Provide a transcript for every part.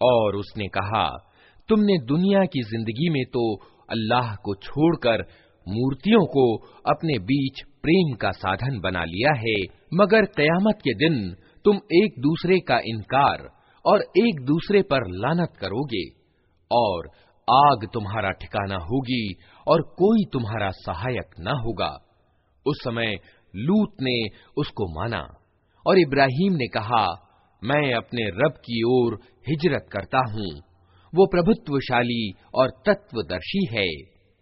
और उसने कहा तुमने दुनिया की जिंदगी में तो अल्लाह को छोड़कर मूर्तियों को अपने बीच प्रेम का साधन बना लिया है मगर कयामत के दिन तुम एक दूसरे का इनकार और एक दूसरे पर लानत करोगे और आग तुम्हारा ठिकाना होगी और कोई तुम्हारा सहायक न होगा। उस समय लूत ने उसको माना और इब्राहिम ने कहा, मैं अपने रब की ओर हिजरत करता हूँ। वो प्रभुत्वशाली और तत्वदर्शी है।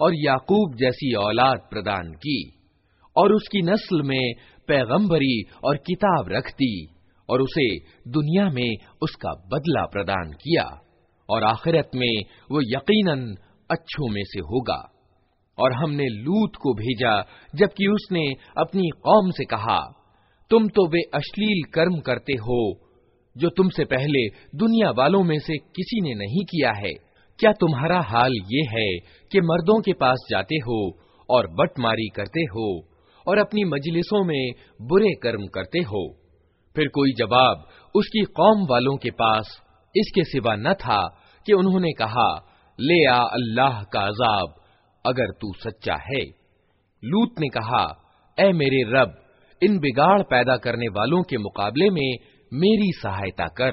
और याकूब जैसी औलाद प्रदान की, और उसकी नस्ल में पैगंबरी और किताब रख दी, और उसे दुनिया में उसका बदला प्रदान किया, और आखिरत में वो यकीनन अच्छों में से होगा। और हमने लूत को भेजा, जबकि उसने अपनी कौम से कहा, तुम तो वे अश्लील कर्म करते हो, जो तुमसे पहले दुनिया वालों में से किसी ने नहीं किया है। क्या तुम्हारा हाल ये है कि मर्दों के पास जाते हो और बटमारी करते हो और अपनी मजलिसों में बुरे कर्म करते हो? फिर कोई जवाब उसकी कौम वालों के पास इसके सिवा न था कि उन्होंने कहा, ले आ अल्लाह का अजाब, अगर तू सच्चा है। लूत ने कहा, ए मेरे रब, इन बिगाड़ पैदा करने वालों के मुकाबले में मेरी सहायता कर।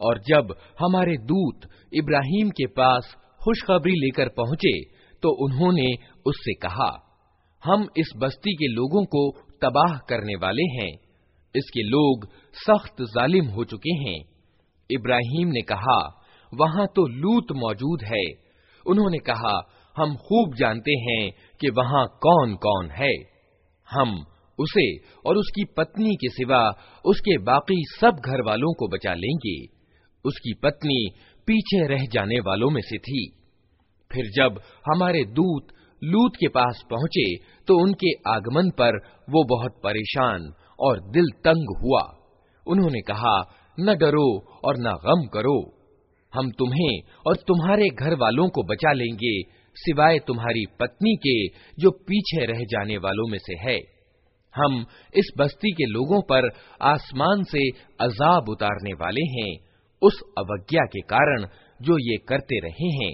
और जब हमारे दूत इब्राहिम के पास खुशखबरी लेकर पहुँचे तो उन्होंने उससे कहा, हम इस बस्ती के लोगों को तबाह करने वाले हैं। इसके लोग सख्त जालिम हो चुके हैं। इब्राहिम ने कहा, वहाँ तो लूत मौजूद है। उन्होंने कहा, हम खूब जानते हैं कि वहाँ कौन कौन है। हम उसे और उसकी पत्नी के सिवा उसके बाकी सब घर वालों को बचा लेंगे। उसकी पत्नी पीछे रह जाने वालों में से थी। फिर जब हमारे दूत लूत के पास पहुँचे तो उनके आगमन पर वो बहुत परेशान और दिल तंग हुआ। उन्होंने कहा, न डरो और न गम करो। हम तुम्हें और तुम्हारे घर वालों को बचा लेंगे, सिवाय तुम्हारी पत्नी के, जो पीछे रह जाने वालों में से है। हम इस बस्ती के लोगों पर आसमान से अजाब उतारने वाले हैं। उस अवज्ञा के कारण जो ये करते रहे हैं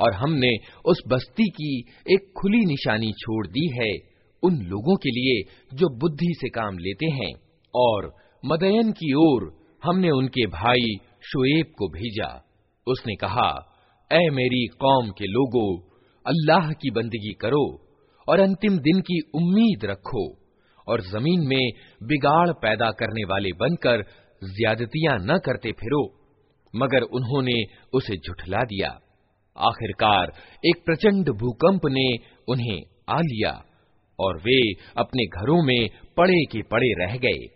और हमने उस बस्ती की एक खुली निशानी छोड़ दी है उन लोगों के लिए जो बुद्धि से काम लेते हैं और मदयन की ओर हमने उनके भाई शुएब को भेजा। उसने कहा, ऐ मेरी कौम के लोगों, अल्लाह की बंदगी करो और अंतिम दिन की उम्मीद रखो और ज़मीन में बिगाड़ पैदा करने वाले बनकर ज्यादतियाँ न करते फिरो, मगर उन्होंने उसे झुठला दिया। आखिरकार एक प्रचंड भूकंप ने उन्हें आ लिया और वे अपने घरों में पड़े के पड़े रह गए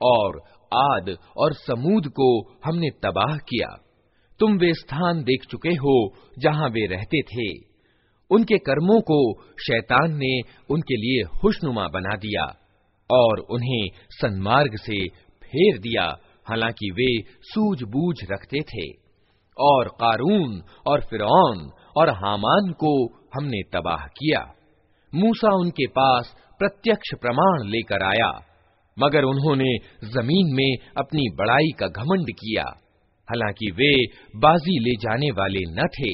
और आद और समूद को हमने तबाह किया तुम वे स्थान देख चुके हो जहां वे रहते थे उनके कर्मों को शैतान ने उनके लिए खुशनुमा बना दिया और उन्हें सन्मार्ग से फेर दिया हालांकि वे सूझबूझ रखते थे और कारून और फिरौन और हामान को हमने तबाह किया। मूसा उनके पास प्रत्यक्ष प्रमाण लेकर आया, मगर उन्होंने ज़मीन में अपनी बड़ाई का घमंड किया, हालाँकि वे बाजी ले जाने वाले न थे।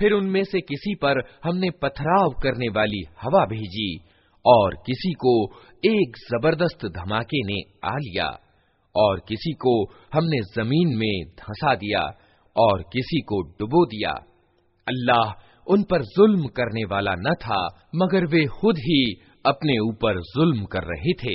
फिर उनमें से किसी पर हमने पथराव करने वाली हवा भेजी और किसी को एक ज़बरदस्त धमाके ने आ लिया और किसी को हमने ज़मीन में धंसा दिया और किसी को डुबो दिया। अल्लाह उन पर जुल्म करने वाला न था, मगर वे खुद ही अपने ऊपर जुल्म कर रहे थे।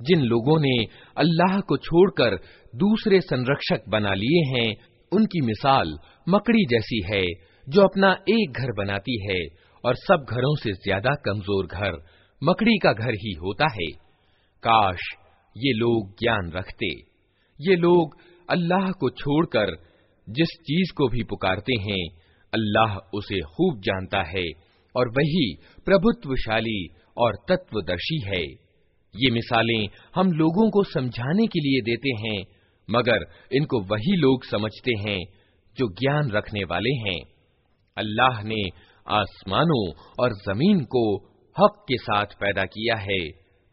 जिन लोगों ने अल्लाह को छोड़कर दूसरे संरक्षक बना लिए हैं उनकी मिसाल मकड़ी जैसी है जो अपना एक घर बनाती है और सब घरों से ज्यादा कमजोर घर मकड़ी का घर ही होता है काश ये लोग ज्ञान रखते ये लोग अल्लाह को छोड़कर जिस चीज़ को भी पुकारते हैं, अल्लाह उसे खूब जानता है और वही प्रभुत्वशाली और तत्वदर्शी है। ये मिसालें हम लोगों को समझाने के लिए देते हैं, मगर इनको वही लोग समझते हैं जो ज्ञान रखने वाले हैं। अल्लाह ने आसमानों और ज़मीन को हक के साथ पैदा किया है।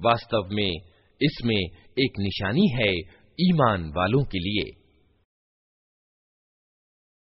वास्तव में इसमें एक निशानी है ईमान वालों के लिए।